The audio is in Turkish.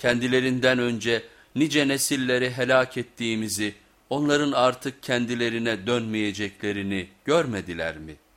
kendilerinden önce nice nesilleri helak ettiğimizi, onların artık kendilerine dönmeyeceklerini görmediler mi?''